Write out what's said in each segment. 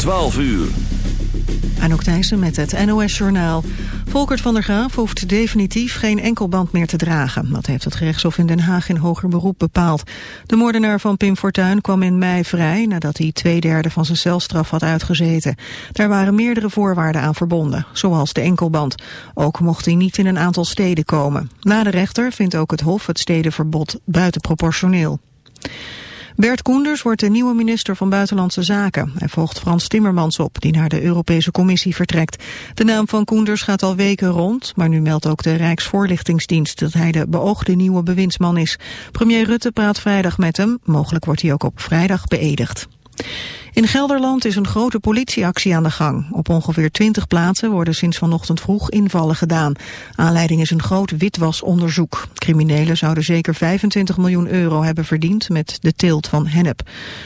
12 uur. Anouk Thijssen met het NOS-journaal. Volkert van der Graaf hoeft definitief geen enkelband meer te dragen. Dat heeft het gerechtshof in Den Haag in hoger beroep bepaald. De moordenaar van Pim Fortuyn kwam in mei vrij... nadat hij twee derde van zijn celstraf had uitgezeten. Daar waren meerdere voorwaarden aan verbonden, zoals de enkelband. Ook mocht hij niet in een aantal steden komen. Na de rechter vindt ook het hof het stedenverbod buitenproportioneel. Bert Koenders wordt de nieuwe minister van Buitenlandse Zaken. Hij volgt Frans Timmermans op, die naar de Europese Commissie vertrekt. De naam van Koenders gaat al weken rond, maar nu meldt ook de Rijksvoorlichtingsdienst dat hij de beoogde nieuwe bewindsman is. Premier Rutte praat vrijdag met hem, mogelijk wordt hij ook op vrijdag beëdigd. In Gelderland is een grote politieactie aan de gang. Op ongeveer 20 plaatsen worden sinds vanochtend vroeg invallen gedaan. Aanleiding is een groot witwasonderzoek. Criminelen zouden zeker 25 miljoen euro hebben verdiend met de teelt van hennep.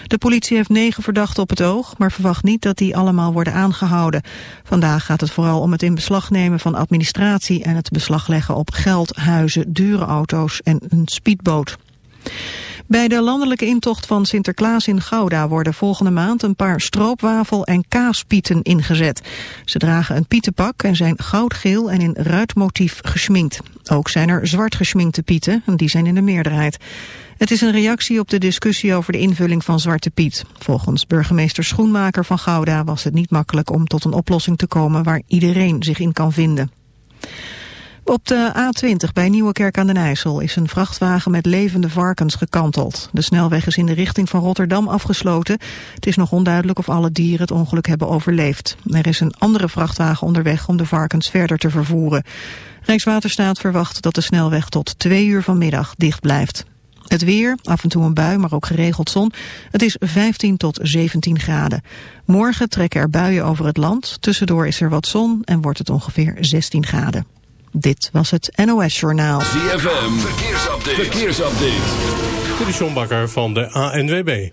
De politie heeft negen verdachten op het oog, maar verwacht niet dat die allemaal worden aangehouden. Vandaag gaat het vooral om het in beslag nemen van administratie en het beslag leggen op geld, huizen, dure auto's en een speedboot. Bij de landelijke intocht van Sinterklaas in Gouda worden volgende maand een paar stroopwafel- en kaaspieten ingezet. Ze dragen een pietenpak en zijn goudgeel en in ruitmotief geschminkt. Ook zijn er zwart geschminkte pieten, en die zijn in de meerderheid. Het is een reactie op de discussie over de invulling van Zwarte Piet. Volgens burgemeester Schoenmaker van Gouda was het niet makkelijk om tot een oplossing te komen waar iedereen zich in kan vinden. Op de A20 bij Nieuwekerk aan den IJssel is een vrachtwagen met levende varkens gekanteld. De snelweg is in de richting van Rotterdam afgesloten. Het is nog onduidelijk of alle dieren het ongeluk hebben overleefd. Er is een andere vrachtwagen onderweg om de varkens verder te vervoeren. Rijkswaterstaat verwacht dat de snelweg tot twee uur vanmiddag dicht blijft. Het weer, af en toe een bui, maar ook geregeld zon. Het is 15 tot 17 graden. Morgen trekken er buien over het land. Tussendoor is er wat zon en wordt het ongeveer 16 graden. Dit was het NOS Journaal. ZFM, verkeersupdate. verkeersupdate. De van de ANWB.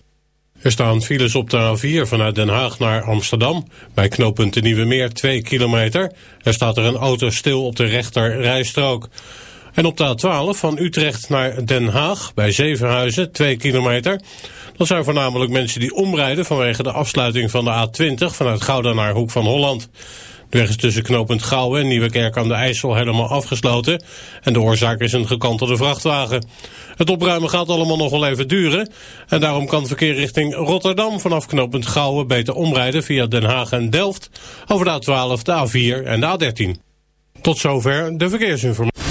Er staan files op de A4 vanuit Den Haag naar Amsterdam. Bij knooppunt de Nieuwe Meer 2 kilometer. Er staat er een auto stil op de rechter rijstrook. En op de A12 van Utrecht naar Den Haag bij Zevenhuizen 2 kilometer. Dat zijn voornamelijk mensen die omrijden vanwege de afsluiting van de A20 vanuit Gouda naar Hoek van Holland. De weg is tussen knooppunt Gouwen en Nieuwekerk aan de IJssel helemaal afgesloten. En de oorzaak is een gekantelde vrachtwagen. Het opruimen gaat allemaal nog wel even duren. En daarom kan verkeer richting Rotterdam vanaf knooppunt Gouwen beter omrijden via Den Haag en Delft. Over de A12, de A4 en de A13. Tot zover de verkeersinformatie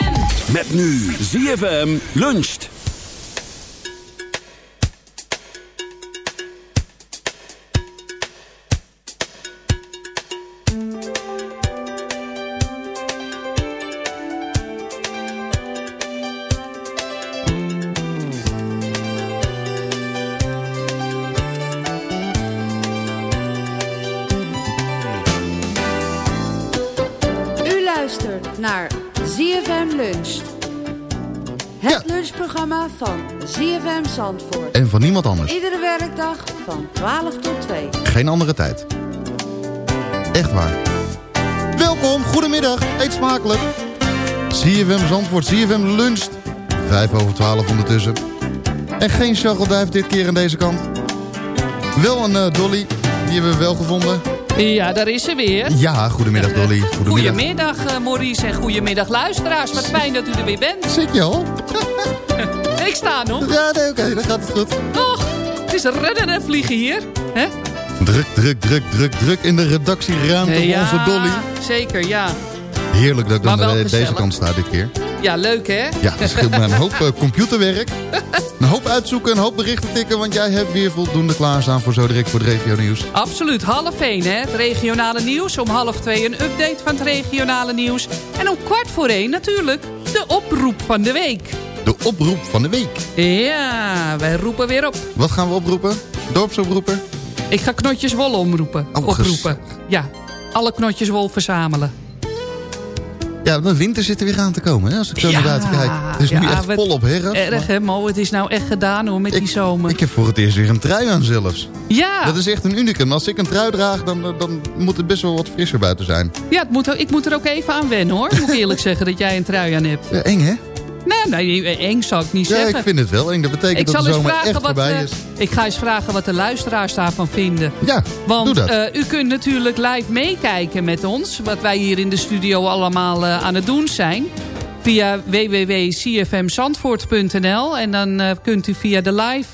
Met nu ZFM luncht. Van ZFM Zandvoort. En van niemand anders. Iedere werkdag van 12 tot 2. Geen andere tijd. Echt waar. Welkom, goedemiddag, eet smakelijk. ZFM Zandvoort, ZFM luncht. Vijf over twaalf ondertussen. En geen Charles dit keer aan deze kant. Wel een uh, Dolly, die hebben we wel gevonden. Ja, daar is ze weer. Ja, goedemiddag Dolly. Goedemiddag, goedemiddag uh, Maurice en goedemiddag luisteraars. Wat fijn dat u er weer bent. Zit je al? Ik sta nog. Ja, nee, oké, dan gaat het goed. Och, het is redden en vliegen hier. hè? Druk, druk, druk, druk, druk in de redactieruimte ja, van onze Dolly. zeker, ja. Heerlijk dat ik dan aan deze kant sta dit keer. Ja, leuk hè? Ja, dat scheelt me een hoop uh, computerwerk. Een hoop uitzoeken, een hoop berichten tikken... want jij hebt weer voldoende klaarstaan voor zo direct voor het regio nieuws. Absoluut, half één hè, het regionale nieuws. Om half twee een update van het regionale nieuws. En om kwart voor één natuurlijk de oproep van de week. De oproep van de week? Ja, wij roepen weer op. Wat gaan we oproepen? Dorpsoproepen? Ik ga knotjes wol omroepen. Oh, oproepen. Ja, alle knotjes wol verzamelen. Ja, de winter zit er weer aan te komen, hè, als ik zo naar buiten kijk. Het is nu echt volop herfst. Erg, hè, Mo? Het is nou echt gedaan, hoor, met die zomer. Ik heb voor het eerst weer een trui aan zelfs. Ja. Dat is echt een unicum. Als ik een trui draag, dan, dan moet het best wel wat frisser buiten zijn. Ja, het moet, ik moet er ook even aan wennen, hoor. Moet ik eerlijk zeggen dat jij een trui aan hebt. Ja, eng, hè? Nee, nee, eng zou ik niet ja, zeggen. ik vind het wel eng. Dat betekent dat de zomer echt voorbij uh, is. Ik ga eens vragen wat de luisteraars daarvan vinden. Ja, Want doe dat. Uh, u kunt natuurlijk live meekijken met ons. Wat wij hier in de studio allemaal uh, aan het doen zijn. Via www.cfmzandvoort.nl En dan kunt u via de live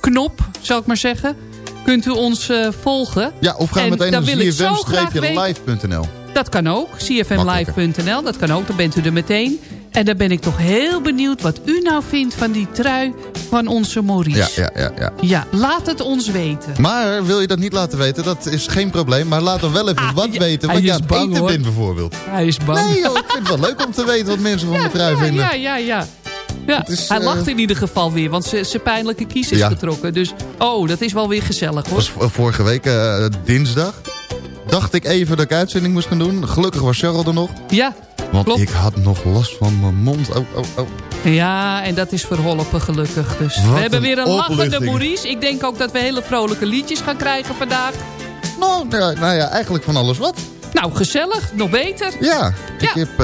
knop, zal ik maar zeggen... kunt u ons volgen. Ja, of ga meteen naar cfm-live.nl. Dat kan ook, cfmlive.nl. Dat kan ook, dan bent u er meteen. En dan ben ik toch heel benieuwd wat u nou vindt van die trui van onze Maurice. Ja, ja, ja, ja. ja laat het ons weten. Maar wil je dat niet laten weten, dat is geen probleem. Maar laat dan wel even ah, wat ja, weten wat je eten bent bijvoorbeeld. Hij is bang. Nee joh, ik vind het wel leuk om te weten wat mensen van ja, de trui ja, vinden. Ja, ja, ja. Ja, is, hij lacht uh... in ieder geval weer, want zijn pijnlijke kies is getrokken. Dus, oh, dat is wel weer gezellig hoor. Was vorige week uh, dinsdag. Dacht ik even dat ik uitzending moest gaan doen. Gelukkig was Cheryl er nog. Ja, Want klopt. ik had nog last van mijn mond. Oh, oh, oh. Ja, en dat is verholpen gelukkig. Dus Wat we hebben weer een lachende. Maurice. Ik denk ook dat we hele vrolijke liedjes gaan krijgen vandaag. Nou, nou, ja, eigenlijk van alles wat. Nou, gezellig. Nog beter. Ja, ik heb uh,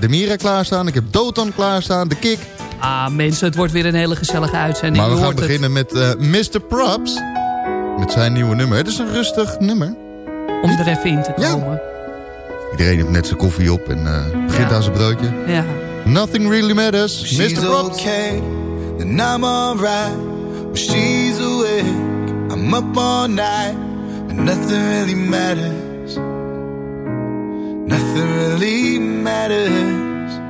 de Mira klaarstaan. Ik heb Doton klaarstaan. De Kik. Ah, mensen, het wordt weer een hele gezellige uitzending. Maar we gaan het. beginnen met uh, Mr. Props. Met zijn nieuwe nummer. Het is een rustig nummer. Om er even in te komen. Ja. Iedereen heeft net zijn koffie op en uh, begint ja. aan zijn broodje. Ja. Nothing really matters. She's Mr. Props. okay, then I'm alright. When she's awake, I'm up all night. And nothing really matters. Nothing really matters.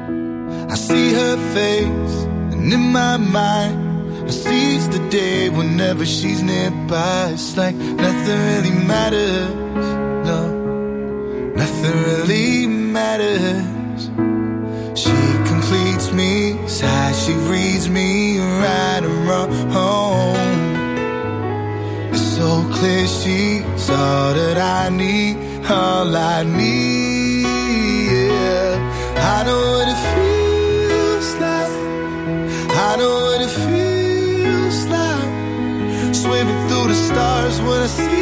I see her face, and in my mind, I seize the day whenever she's nearby. It's like nothing really matters. No, nothing really matters. She completes me, sighs, she reads me right and wrong. It's so clear she's all that I need, all I need. Yeah. I know what it feels like. I know what it feels like. Swimming through the stars when I see.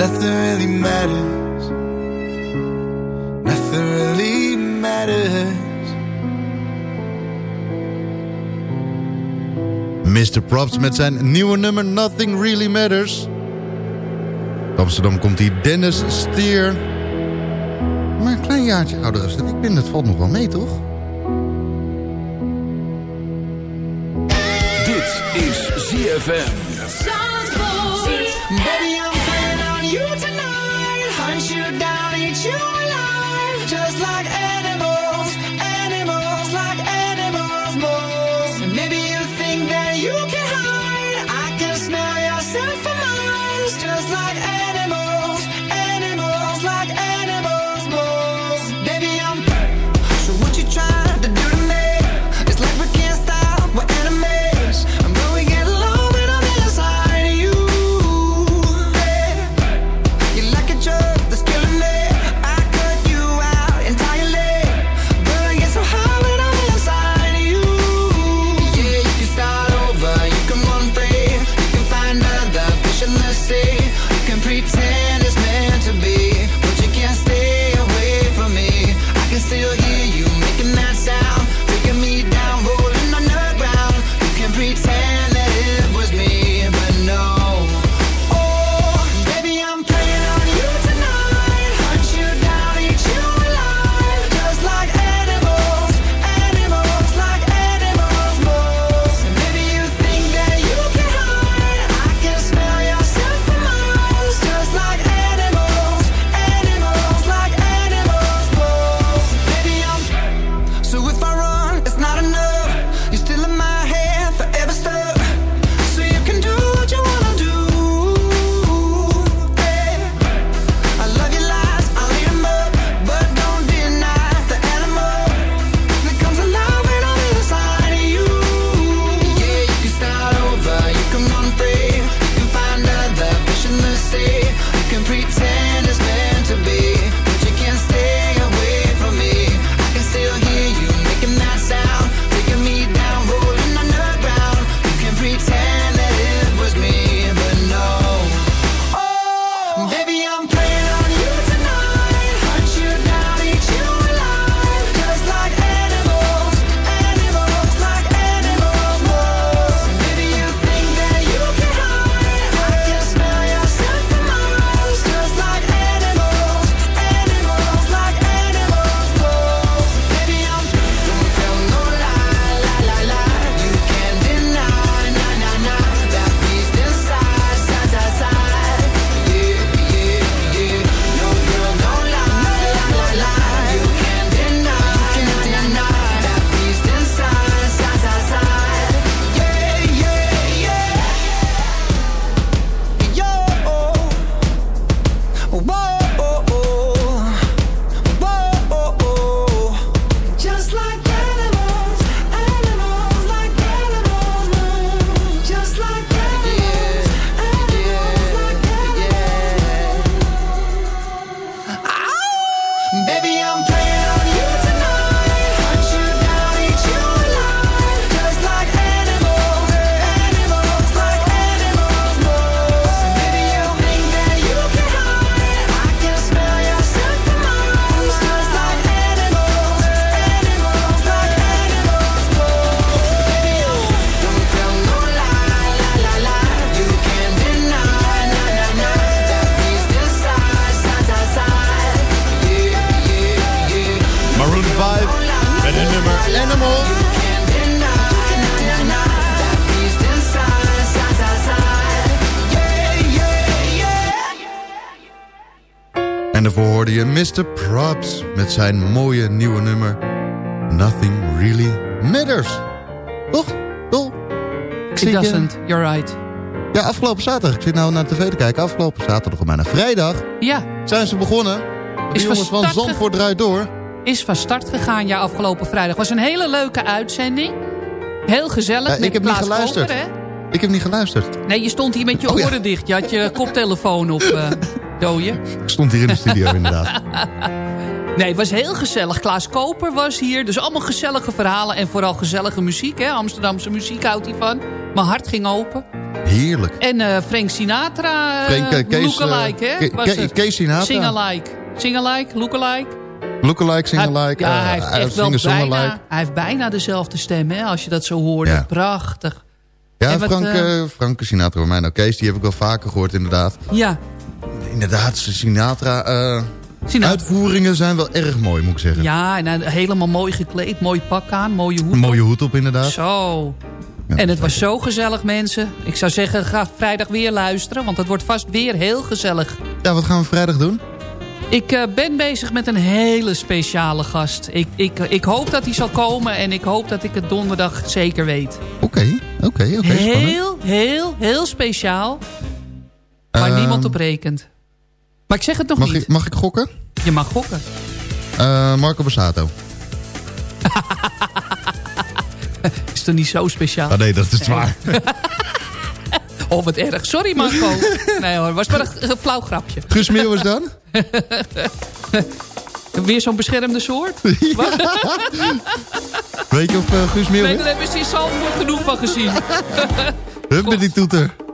nothing really matters. Nothing really matters. Mr. Props met zijn nieuwe nummer Nothing Really Matters. In Amsterdam komt hij Dennis Stier. Maar een klein jaartje ouder is het. Ik vind het valt nog wel mee, toch? Dit is ZFM. You Mr. Props met zijn mooie nieuwe nummer Nothing Really Matters. Toch? Toch? It doesn't, you're right. Ja, afgelopen zaterdag. Ik zit nou naar de tv te kijken. Afgelopen zaterdag, bijna vrijdag. Ja. Zijn ze begonnen. De Is jongens van Zandvoort draait door. Is van start gegaan, ja, afgelopen vrijdag. Was een hele leuke uitzending. Heel gezellig. Ja, met ik heb niet geluisterd. Koper, hè? Ik heb niet geluisterd. Nee, je stond hier met je Oh, ja. oren dicht. Je had je koptelefoon op, uh, dooie. Ik stond hier in de studio inderdaad. Nee, het was heel gezellig. Klaas Koper was hier. Dus allemaal gezellige verhalen en vooral gezellige muziek. Hè? Amsterdamse muziek houdt hij van. Mijn hart ging open. Heerlijk. En uh, Frank Sinatra, uh, Frank, uh, Kees, lookalike, hè? Ke Ke Kees Sinatra. Sing-alike. Sing-alike, lookalike. Lookalike, sing-alike. Hij, ja, hij heeft echt wel bijna, hij heeft bijna dezelfde stem, hè? Als je dat zo hoorde. Ja. Prachtig. Ja, Frank, uh, Frank Sinatra, mij nou Kees, die heb ik wel vaker gehoord inderdaad. Ja. Inderdaad, Sinatra... Uh, Sinatra. Uitvoeringen zijn wel erg mooi, moet ik zeggen. Ja, en helemaal mooi gekleed, mooi pak aan, mooie hoed Een mooie hoed op, inderdaad. Zo. Ja, en het was zo gezellig, mensen. Ik zou zeggen, ga vrijdag weer luisteren, want het wordt vast weer heel gezellig. Ja, wat gaan we vrijdag doen? Ik uh, ben bezig met een hele speciale gast. Ik, ik, ik hoop dat hij zal komen en ik hoop dat ik het donderdag zeker weet. Oké, oké, oké. Heel, heel, heel speciaal. Waar uh, niemand op rekent. Maar ik zeg het nog mag niet. Ik, mag ik gokken? Je mag gokken. Uh, Marco Bassato. is toch niet zo speciaal? Ah, nee, dat is waar. oh, wat erg. Sorry, Marco. nee hoor, was maar een, een flauw grapje. Guus Meeuwers dan? Weer zo'n beschermde soort? Weet je of uh, Guus Meeuwers? Nee, daar hebben ze in Zalvoort genoeg van gezien. Hup met die toeter.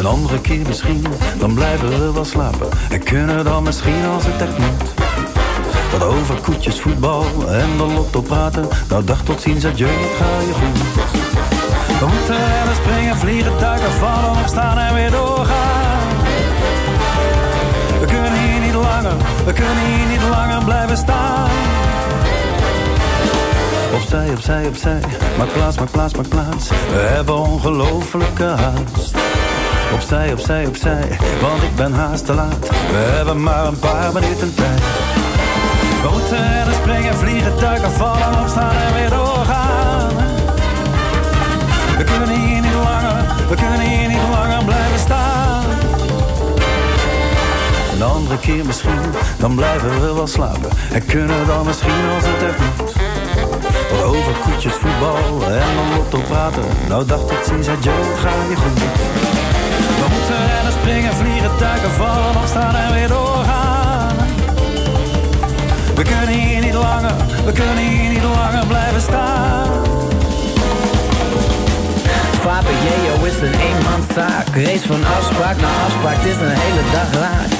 Een andere keer misschien, dan blijven we wel slapen. En kunnen dan misschien als het echt moet. Wat over koetjes, voetbal en de lotto praten. Nou dag tot ziens, adieu, het ga je goed. We moeten rennen, springen, vliegen, duiken, vallen, opstaan en weer doorgaan. We kunnen hier niet langer, we kunnen hier niet langer blijven staan. Opzij, opzij, opzij, maak plaats, maak plaats, maak plaats. We hebben ongelofelijke haast. Opzij, opzij, opzij, want ik ben haast te laat. We hebben maar een paar minuten tijd. We moeten rennen, springen, vliegen, duiken, vallen, opstaan en weer doorgaan. We kunnen hier niet langer, we kunnen hier niet langer blijven staan. Een andere keer misschien, dan blijven we wel slapen. En kunnen dan misschien als het echt moet. Wat over koetjes, voetbal en dan lotto praten. Nou dag tot ziens, adieu, het ga je goed. We moeten rennen, springen, vliegen, duiken, vallen, opstaan en weer doorgaan. We kunnen hier niet langer, we kunnen hier niet langer blijven staan. Jeo is een eenmanszaak. Race van afspraak naar afspraak, het is een hele dag raak.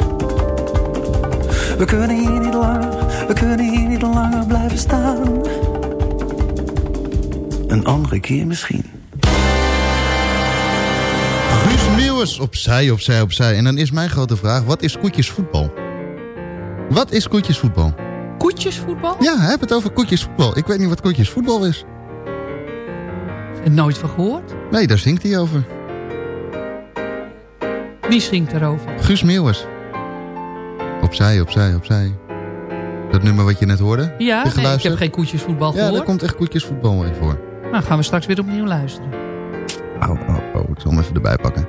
We kunnen hier niet langer, we kunnen hier niet langer blijven staan. Een andere keer misschien. Guus Meeuwers, opzij, opzij, opzij. En dan is mijn grote vraag, wat is koetjesvoetbal? Wat is koetjesvoetbal? Koetjesvoetbal? Ja, heb het over koetjesvoetbal. Ik weet niet wat koetjesvoetbal is. Er nooit van gehoord? Nee, daar zingt hij over. Wie zingt erover? Guus Meeuwers. Opzij, opzij, opzij. Dat nummer wat je net hoorde? Ja, nee, ik heb geen koetjesvoetbal gehoord. Ja, daar komt echt koetjesvoetbal in voor. Nou, gaan we straks weer opnieuw luisteren. Oh, oh, oh. Ik zal hem even erbij pakken.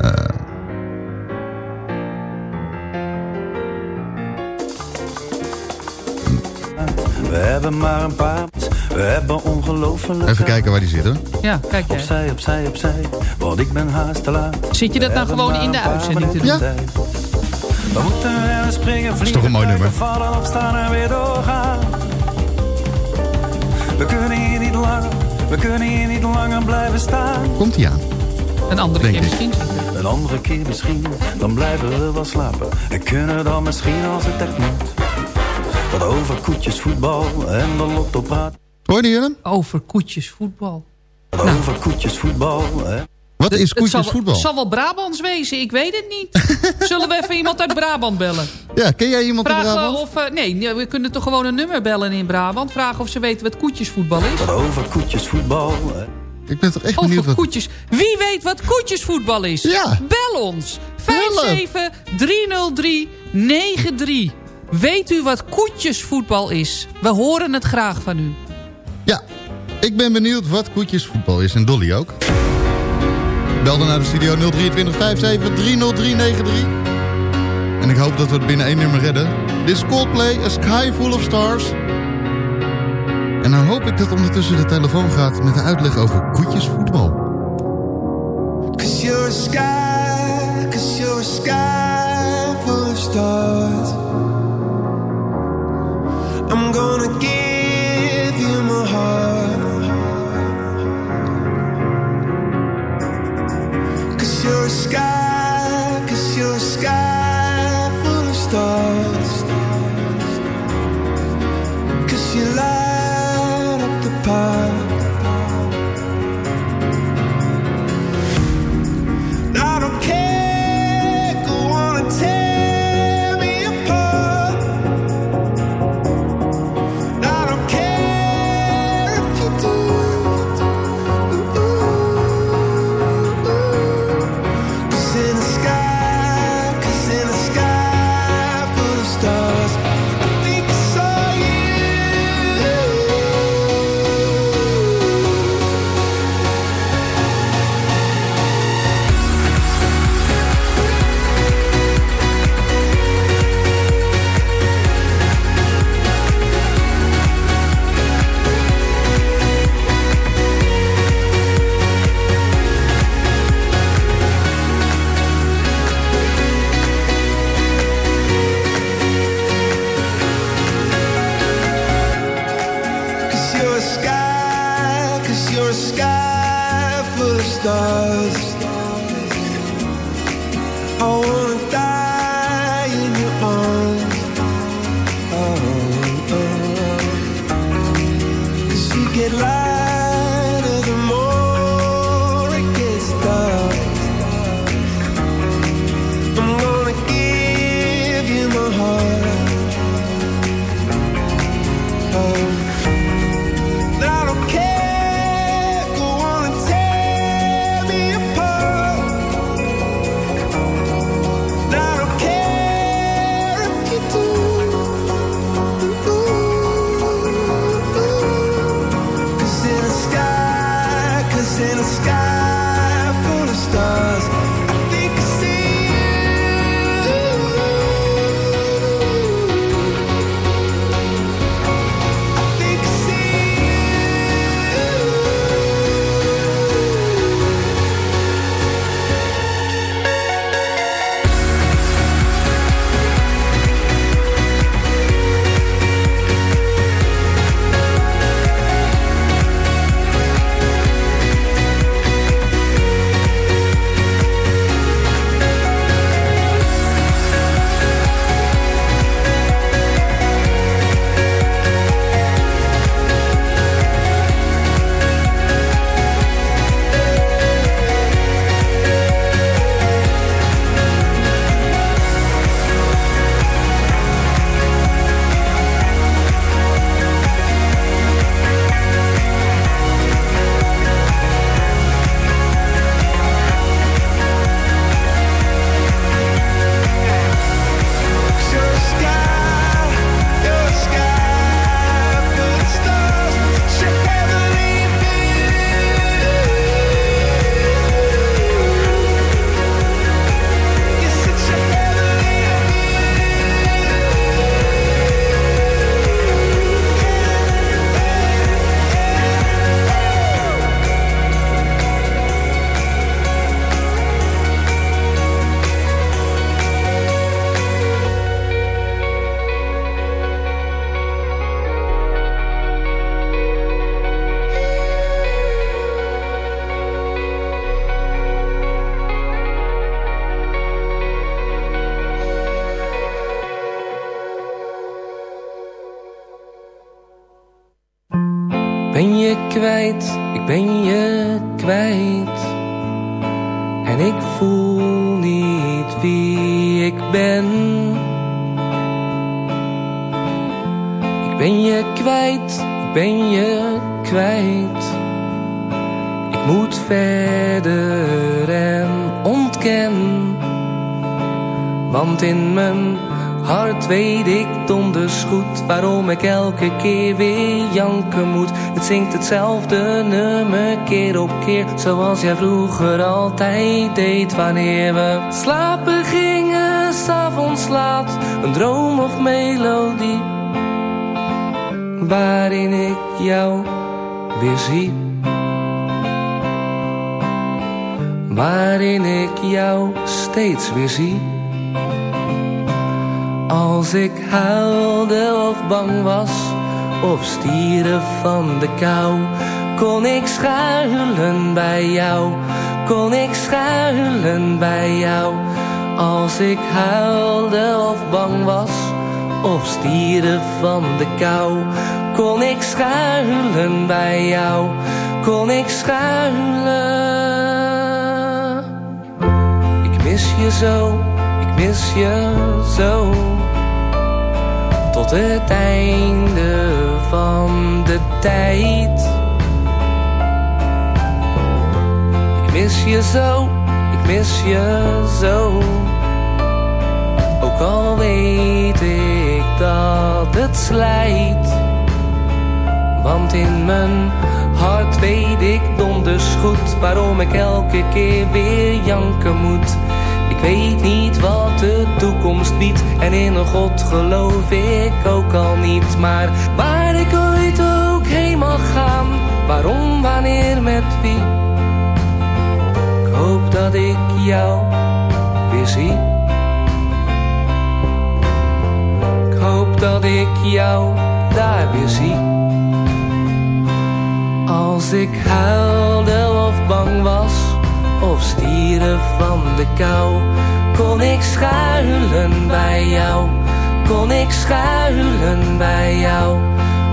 Uh... We hebben maar een paar... We hebben ongelooflijk... Even kijken waar die zit, hoor. Ja, kijk jij. Opzij, opzij, opzij. Want ik ben haast te laat. Zit je dat dan gewoon in de uitzending te doen? Ja. We moeten rennen, springen, vliegen, dat is toch een mooi nummer. vallen, opstaan en weer doorgaan. We kunnen hier niet langer, we kunnen hier niet langer blijven staan. Komt hij aan? Een andere Denk keer ik. misschien. Een andere keer misschien, dan blijven we wel slapen. En kunnen dan misschien als het echt moet. Wat over koetjes, voetbal en de lotto praat. Hoorde je hem? Over koetjesvoetbal. Wat over koetjes, voetbal. Hè? Wat is koetjesvoetbal? het zal wel Brabants wezen, ik weet het niet. Zullen we even iemand uit Brabant bellen? Ja, ken jij iemand Vragen Brabant? of... eh, nee, we kunnen toch gewoon een nummer bellen in Brabant. Vragen of ze weten wat koetjesvoetbal is. Wat over koetjes, voetbal. Hè? Ik ben toch echt benieuwd Over wat... koetjes. Wie weet wat koetjesvoetbal is? Ja. Bel ons. Bellen. 5730393. Weet u wat koetjesvoetbal is? We horen het graag van u. Ja, ik ben benieuwd wat koetjesvoetbal is. En Dolly ook. Bel dan naar de studio 023 57 30393. En ik hoop dat we het binnen één nummer redden. Dit is Coldplay, A Sky Full of Stars. En dan hoop ik dat ondertussen de telefoon gaat met de uitleg over koetjesvoetbal. Cause you're a sky, cause you're sky full of stars. I'm gonna give waarom ik elke keer weer janken moet. Het zingt hetzelfde nummer keer op keer, zoals jij vroeger altijd deed wanneer we slapen gingen, s'avonds laat. Een droom of melodie, waarin ik jou weer zie. Waarin ik jou steeds weer zie. Als ik huilde of bang was, of stierf van de kou, kon ik schuilen bij jou, kon ik schuilen bij jou. Als ik huilde of bang was, of stierf van de kou, kon ik schuilen bij jou, kon ik schuilen. Ik mis je zo, ik mis je zo tot het einde van de tijd. Ik mis je zo, ik mis je zo. Ook al weet ik dat het slijt. Want in mijn hart weet ik donders goed waarom ik elke keer weer janken moet weet niet wat de toekomst biedt. En in een God geloof ik ook al niet. Maar waar ik ooit ook heen mag gaan Waarom, wanneer, met wie? Ik hoop dat ik jou weer zie. Ik hoop dat ik jou daar weer zie. Als ik huilde of bang was of stieren van de kou. Kon ik schuilen bij jou, kon ik schuilen bij jou.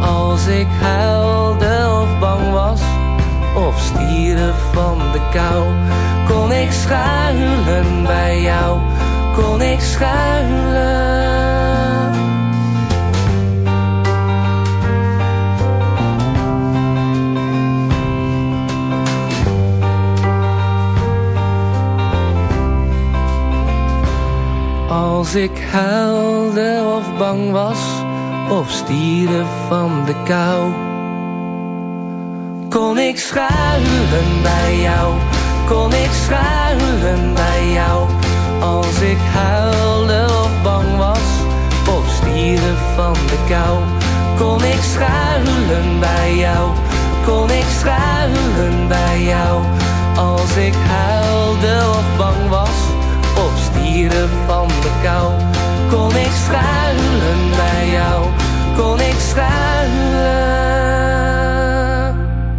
Als ik huilde of bang was, of stieren van de kou. Kon ik schuilen bij jou, kon ik schuilen. Als ik huilde of bang was, of stieren van de kou. Kon ik schuilen bij jou, kon ik schuilen bij jou. Als ik huilde of bang was, of stieren van de kou. Kon ik schuilen bij jou, kon ik schuilen bij jou. Als ik huilde of bang was of stieren van kou. Kon ik schuilen bij jou, kon ik schuilen.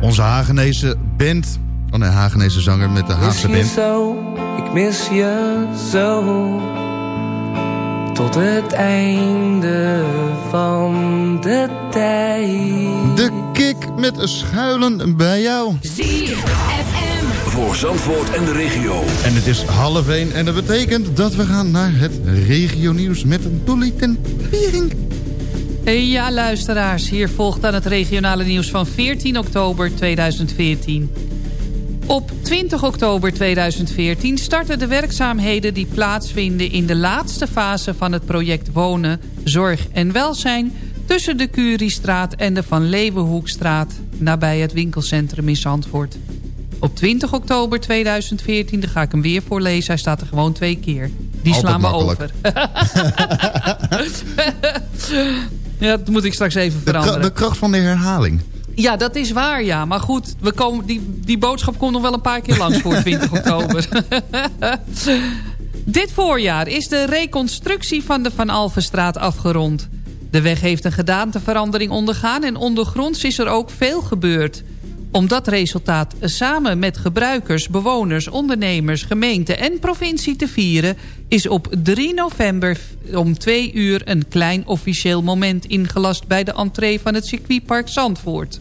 Onze Hagenese band, oh nee, Hagenese zanger met de Haagse band. Zo, ik mis je zo, tot het einde van de tijd. De kick met schuilen bij jou. ZFM voor Zandvoort en de regio. En het is half één en dat betekent dat we gaan naar het regio nieuws met Dolly ten Piering. Ja, luisteraars, hier volgt dan het regionale nieuws van 14 oktober 2014. Op 20 oktober 2014 starten de werkzaamheden die plaatsvinden... in de laatste fase van het project Wonen, Zorg en Welzijn... tussen de Curiestraat en de Van Leeuwenhoekstraat... nabij het winkelcentrum in Zandvoort. Op 20 oktober 2014, daar ga ik hem weer voorlezen. Hij staat er gewoon twee keer. Die slaan we over. ja, dat moet ik straks even veranderen. De, kracht van de herhaling. Ja, dat is waar, ja. Maar goed, we komen, die, die boodschap komt nog wel een paar keer langs voor 20 oktober. Dit voorjaar is de reconstructie van de Van Alvenstraat afgerond. De weg heeft een gedaanteverandering ondergaan... en ondergronds is er ook veel gebeurd. Om dat resultaat samen met gebruikers, bewoners, ondernemers, gemeente en provincie te vieren... is op 3 november om 2 uur een klein officieel moment ingelast... bij de entree van het circuitpark Zandvoort.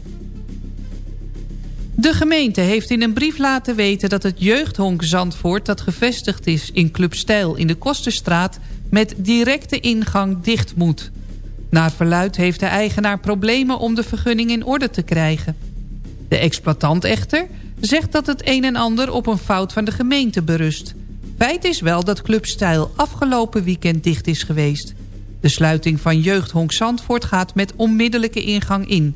De gemeente heeft in een brief laten weten dat het jeugdhonk Zandvoort... dat gevestigd is in Club Stijl in de Kosterstraat... met directe ingang dicht moet. Naar verluid heeft de eigenaar problemen om de vergunning in orde te krijgen. De exploitant echter zegt dat het een en ander op een fout van de gemeente berust. Feit is wel dat Club Stijl afgelopen weekend dicht is geweest. De sluiting van jeugdhonk Zandvoort gaat met onmiddellijke ingang in...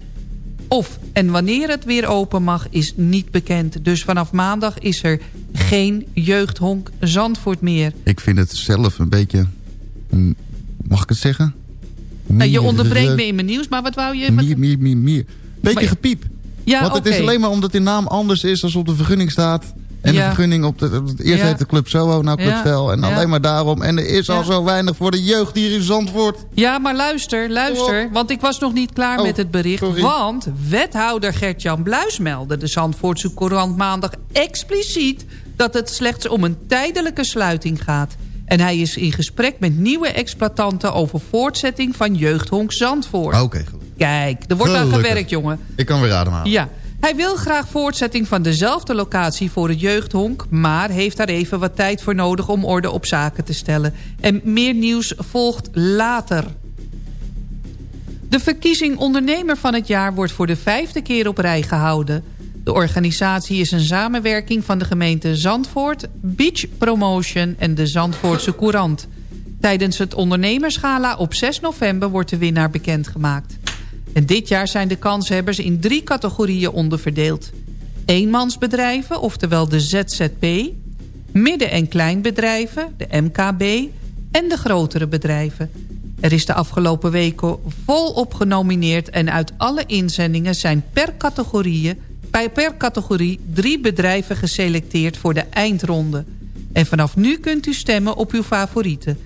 Of en wanneer het weer open mag is niet bekend. Dus vanaf maandag is er geen jeugdhonk Zandvoort meer. Ik vind het zelf een beetje... Mag ik het zeggen? Nou, je onderbreekt me in mijn nieuws, maar wat wou je... Beetje gepiep. Ja, Want het is alleen maar omdat die naam anders is als op de vergunning staat. En de vergunning op de... Eerst ja. heet de Club Soho, nou Club Stel. En alleen maar daarom. En er is al zo weinig voor de jeugd hier in Zandvoort. Ja, maar luister, luister. Want ik was nog niet klaar Oh, met het bericht. sorry. Want wethouder Gert-Jan Bluis meldde de Zandvoortse Courant maandag expliciet... dat het slechts om een tijdelijke sluiting gaat. En hij is in gesprek met nieuwe exploitanten... over voortzetting van jeugdhonk Zandvoort. Oké, goed. Kijk, er wordt aan gewerkt, jongen. Ik kan weer ademhalen. Ja, hij wil graag voortzetting van dezelfde locatie voor het jeugdhonk... maar heeft daar even wat tijd voor nodig om orde op zaken te stellen. En meer nieuws volgt later. De verkiezing ondernemer van het jaar wordt voor de vijfde keer op rij gehouden. De organisatie is een samenwerking van de gemeente Zandvoort... Beach Promotion en de Zandvoortse Courant. Tijdens het ondernemerschala op 6 november wordt de winnaar bekendgemaakt. En dit jaar zijn de kanshebbers in drie categorieën onderverdeeld. Eenmansbedrijven, oftewel de ZZP... midden- en kleinbedrijven, de MKB... en de grotere bedrijven. Er is de afgelopen weken volop genomineerd... en uit alle inzendingen zijn per categorie, bij per categorie drie bedrijven geselecteerd voor de eindronde. En vanaf nu kunt u stemmen op uw favorieten...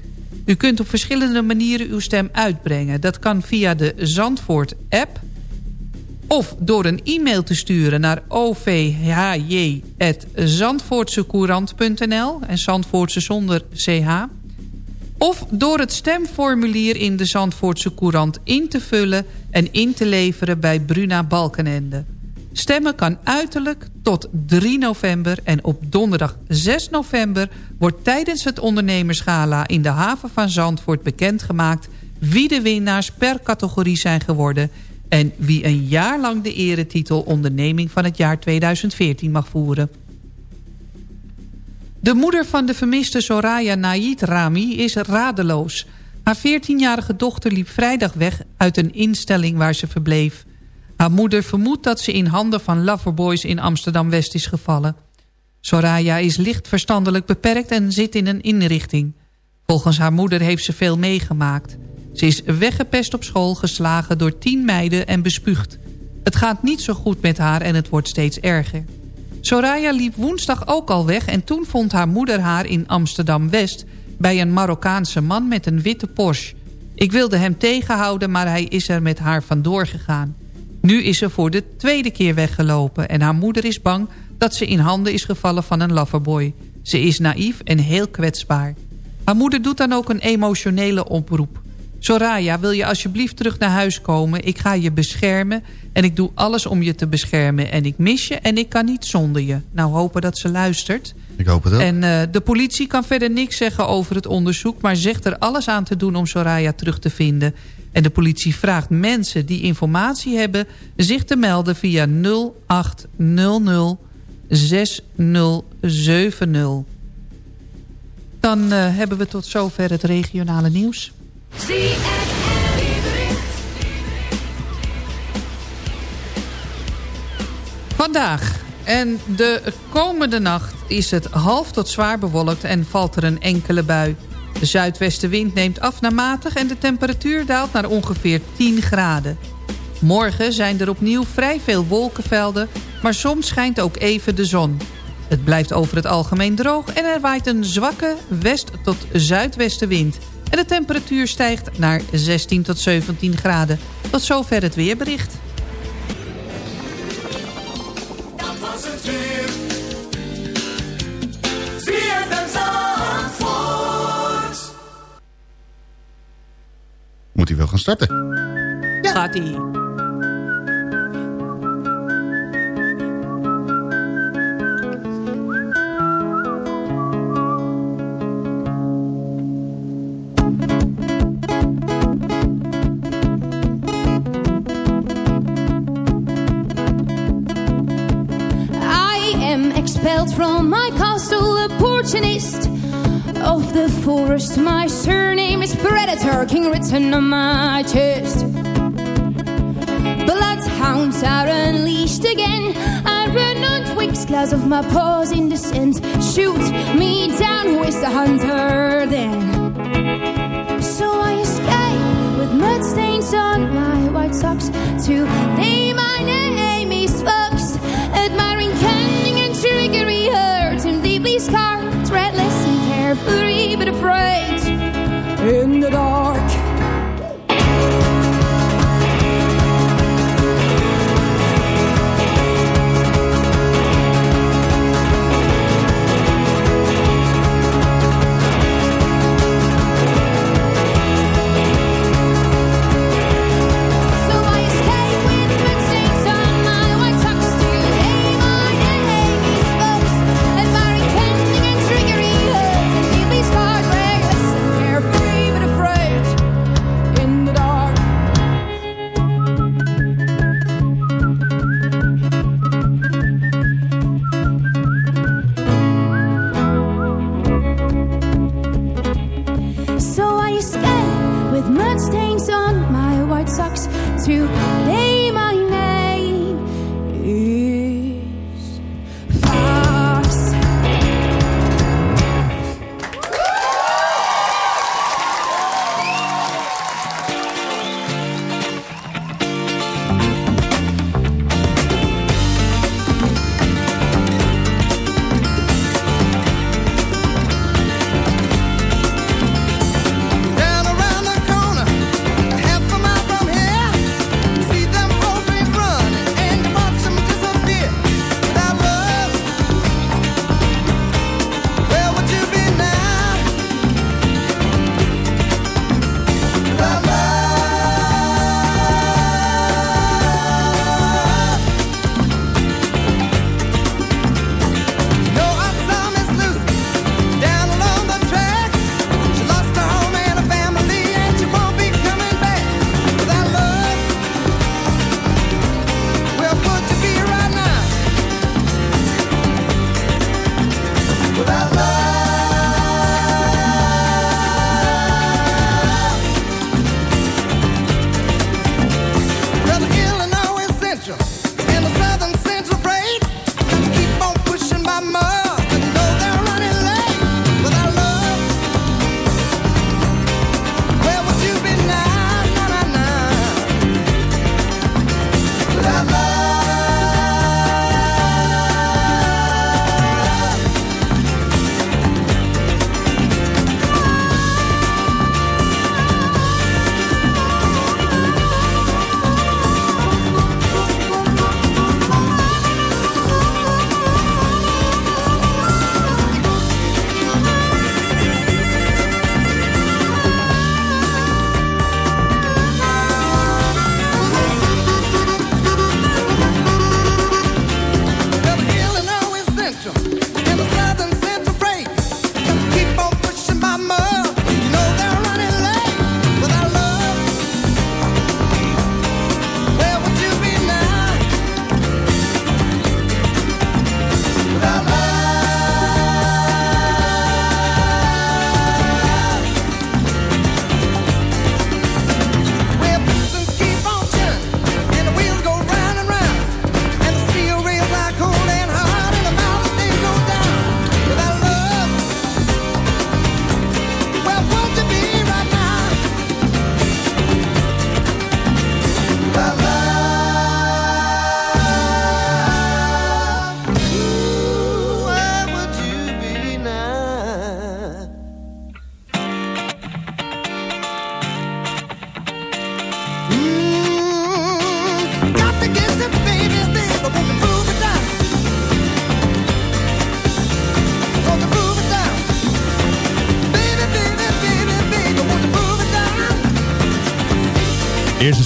U kunt op verschillende manieren uw stem uitbrengen. Dat kan via de Zandvoort-app... of door een e-mail te sturen naar ovhj.zandvoortsecourant.nl... en Zandvoortse zonder ch... of door het stemformulier in de Zandvoortse Courant in te vullen... en in te leveren bij Bruna Balkenende. Stemmen kan uiterlijk tot 3 november en op donderdag 6 november... wordt tijdens het ondernemerschala in de haven van Zandvoort bekendgemaakt... wie de winnaars per categorie zijn geworden... en wie een jaar lang de eretitel onderneming van het jaar 2014 mag voeren. De moeder van de vermiste Soraya Naid Rami is radeloos. Haar 14-jarige dochter liep vrijdag weg uit een instelling waar ze verbleef... Haar moeder vermoedt dat ze in handen van loverboys in Amsterdam-West is gevallen. Soraya is licht verstandelijk beperkt en zit in een inrichting. Volgens haar moeder heeft ze veel meegemaakt. Ze is weggepest op school, geslagen door tien meiden en bespuugd. Het gaat niet zo goed met haar en het wordt steeds erger. Soraya liep woensdag ook al weg en toen vond haar moeder haar in Amsterdam-West... bij een Marokkaanse man met een witte Porsche. Ik wilde hem tegenhouden, maar hij is er met haar vandoor gegaan. Nu is ze voor de tweede keer weggelopen en haar moeder is bang dat ze in handen is gevallen van een loverboy. Ze is naïef en heel kwetsbaar. Haar moeder doet dan ook een emotionele oproep. Soraya, wil je alsjeblieft terug naar huis komen? Ik ga je beschermen en ik doe alles om je te beschermen. En ik mis je en ik kan niet zonder je. Nou, hopen dat ze luistert. Ik hoop het ook. En uh, de politie kan verder niks zeggen over het onderzoek... maar zegt er alles aan te doen om Soraya terug te vinden. En de politie vraagt mensen die informatie hebben... zich te melden via 0800 6070. Dan uh, hebben we tot zover het regionale nieuws. Vandaag en de komende nacht is het half tot zwaar bewolkt en valt er een enkele bui. De zuidwestenwind neemt af naar matig en de temperatuur daalt naar ongeveer 10 graden. Morgen zijn er opnieuw vrij veel wolkenvelden, maar soms schijnt ook even de zon. Het blijft over het algemeen droog en er waait een zwakke west- tot zuidwestenwind. En de temperatuur stijgt naar 16 tot 17 graden. Tot zover het weerbericht. Dat was het weer. moet hij wel gaan starten. Ja. Gaat hij. Expelled from my castle, a Portuguese of the forest. My surname is Predator, king written on my chest. Bloodhounds are unleashed again. I run on twigs, claws of my paws in the descent. Shoot me down, who is the hunter then? So I escape with mud stains on my white socks to name my name is Fox. Admiring cunning and trickery,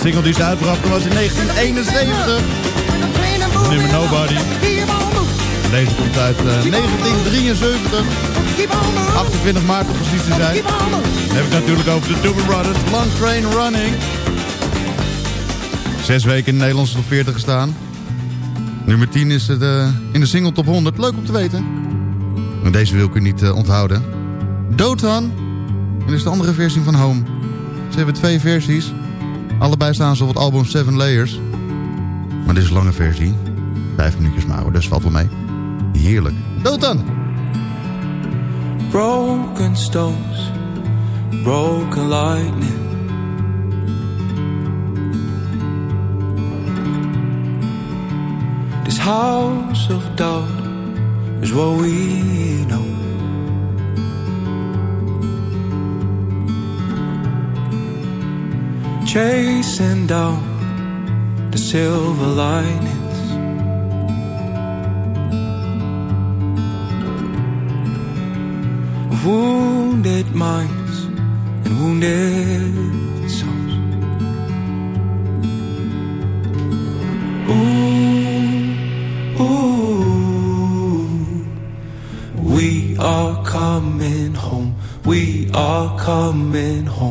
single die ze uitbrachten was in 1971. Nummer Nobody. Deze komt uit eh, 1973. 28 maart om precies te zijn. Dan heb ik natuurlijk over de Doobie Brothers. Long Train Running. Zes weken in de Nederlandse top 40 gestaan. Nummer 10 is het, uh, in de single top 100. Leuk om te weten. Deze wil ik u niet uh, onthouden. Dotan. En is de andere versie van Home. Ze hebben twee versies. Allebei staan ze op het album Seven Layers. Maar dit is een lange versie. Vijf minuutjes maar, dus valt wel mee. Heerlijk. Dotan. Broken stones. Broken lightning. This house of doubt is what we know. Chasing down the silver linings. Wounded minds and wounded souls. Ooh, ooh, we are coming home. We are coming home.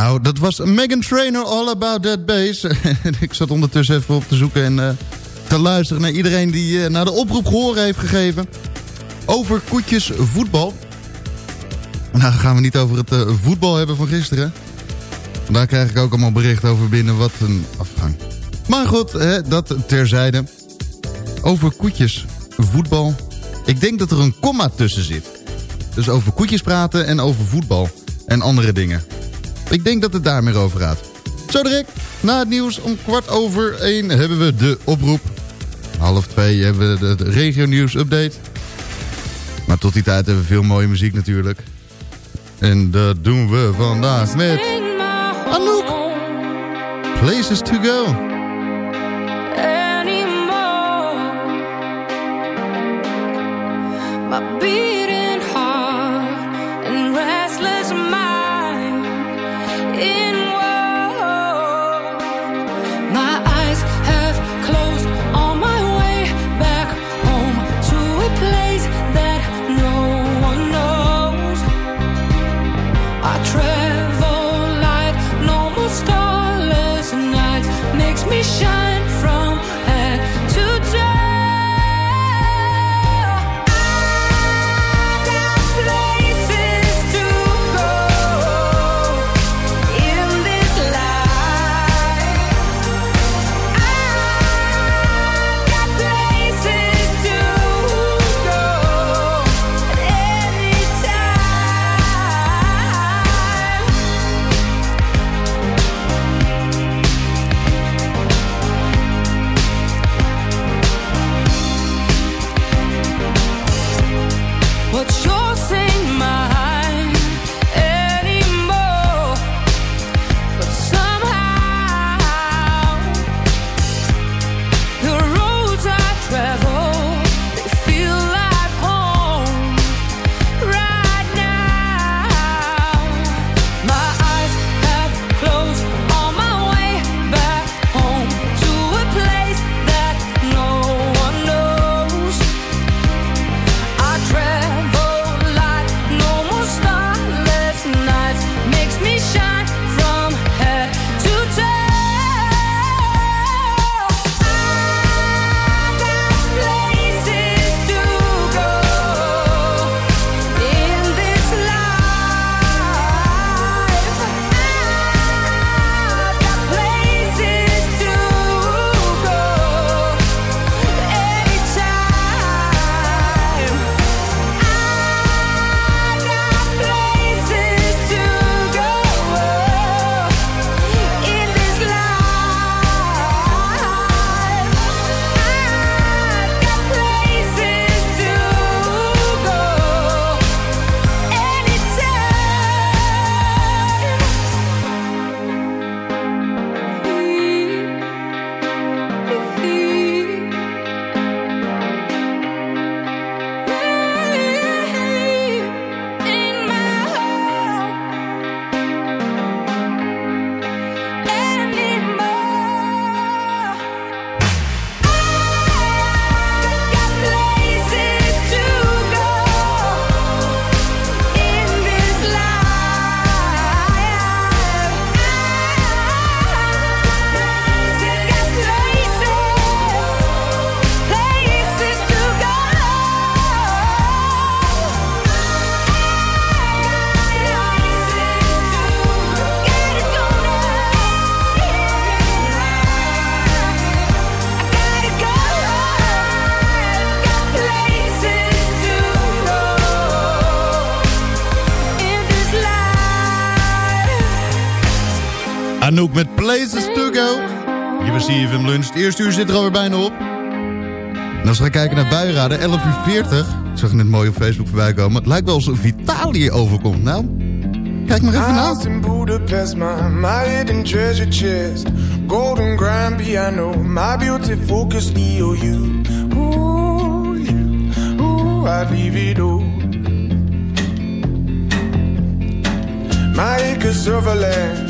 Nou, dat was Megan Trainer, All About That Bass. ik zat ondertussen even op te zoeken en eh, te luisteren naar iedereen die eh, naar de oproep gehoren heeft gegeven. Over koetjes voetbal. Nou, gaan we niet over het eh, voetbal hebben van gisteren. Daar krijg ik ook allemaal bericht over binnen. Wat een afgang. Maar goed, hè, dat terzijde. Over koetjes voetbal. Ik denk dat er een komma tussen zit. Dus over koetjes praten en over voetbal. En andere dingen. Ik denk dat het daar meer over gaat. Zo direct, na het nieuws om kwart over één hebben we de oproep. Half twee hebben we de, regio nieuws update. Maar tot die tijd hebben we veel mooie muziek natuurlijk. En dat doen we vandaag met Anouk. Places to go. Places to Go. Hier was CFM Lunch. Het eerste uur zit er alweer bijna op. En als we gaan kijken naar buienraden, 11 uur 40. Ik zag net mooi op Facebook voorbij komen. Het lijkt wel alsof Italië overkomt. Nou, kijk maar even na. in Budapest, my, my hidden treasure chest. Golden grand piano, my beauty focus EOU. Ooh, you, ooh, I'd leave it all. My acres of land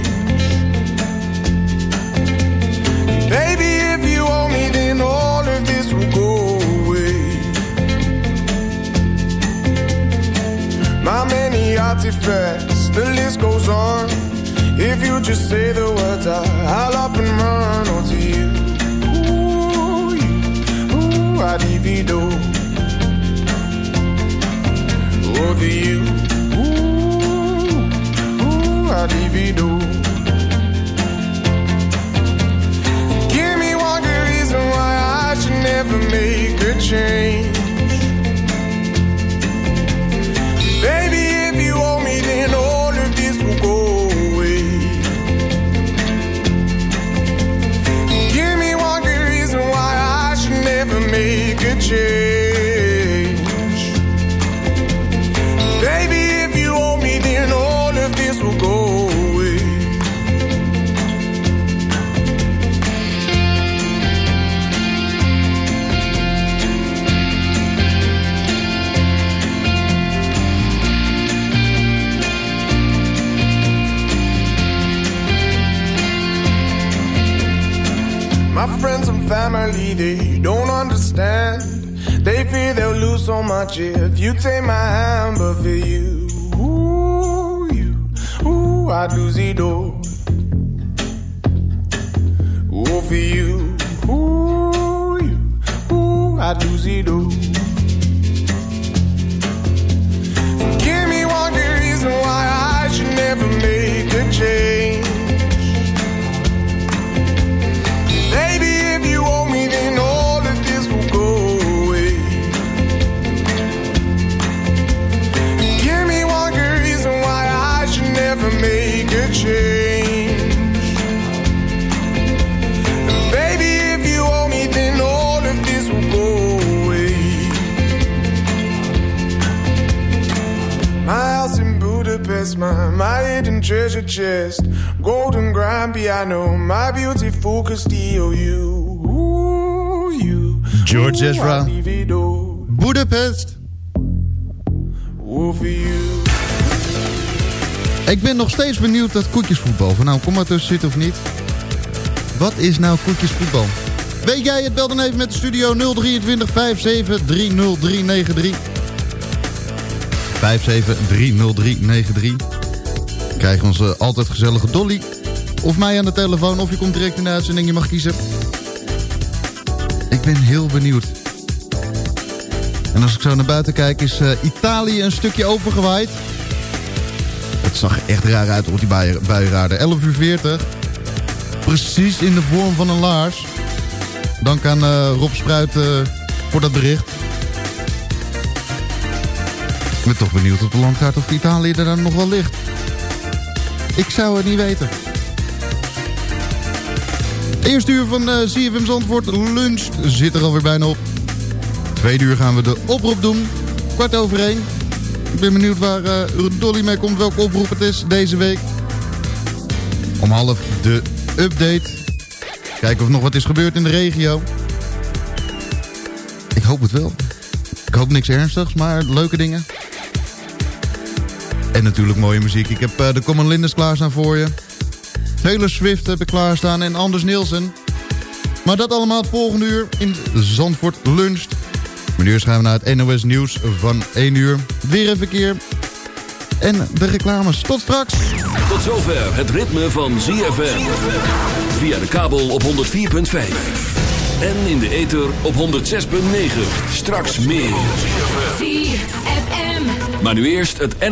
My many artifacts, the list goes on. If you just say the words, I, I'll up and run onto you. Ooh, you, ooh, I'd even Over you, ooh, ooh, I'd even much if you take George Ezra. Budapest. Ik ben nog steeds benieuwd dat koekjesvoetbal. Van nou, kom maar tussen zitten of niet. Wat is nou koekjesvoetbal? Weet jij het? Bel dan even met de studio 023 57 30393. 57 30393. Krijgen onze altijd gezellige Dolly. Of mij aan de telefoon, of je komt direct in de uitzending. Je mag kiezen. Ik ben heel benieuwd. En als ik zo naar buiten kijk, is eh, Italië een stukje overgewaaid. Het zag echt raar uit op die bui- buienraden. 11 uur 40. Precies in de vorm van een laars. Dank aan eh, Rob Spruit eh, voor dat bericht. Ik ben toch benieuwd op de landkaart of Italië er dan nog wel ligt. Ik zou het niet weten. Eerste uur van uh, CFM Zandvoort lunch zit er alweer bijna op. Tweede uur gaan we de oproep doen. Kwart over één. Ik ben benieuwd waar uh, Dolly mee komt, welke oproep het is deze week. Om half de update. Kijken of nog wat is gebeurd in de regio. Ik hoop het wel. Ik hoop niks ernstigs, maar leuke dingen. En natuurlijk mooie muziek. Ik heb uh, de Common Linders klaarstaan voor je. Taylor Swift heb ik klaarstaan en Anders Nielsen. Maar dat allemaal het volgende uur in Zandvoort Lunch. Maar nu gaan we naar het NOS Nieuws van 1 uur. Weer een verkeer. En de reclames. Tot straks. Tot zover het ritme van ZFM. Via de kabel op 104.5. En in de ether op 106.9. Straks meer. ZFM. Maar nu eerst het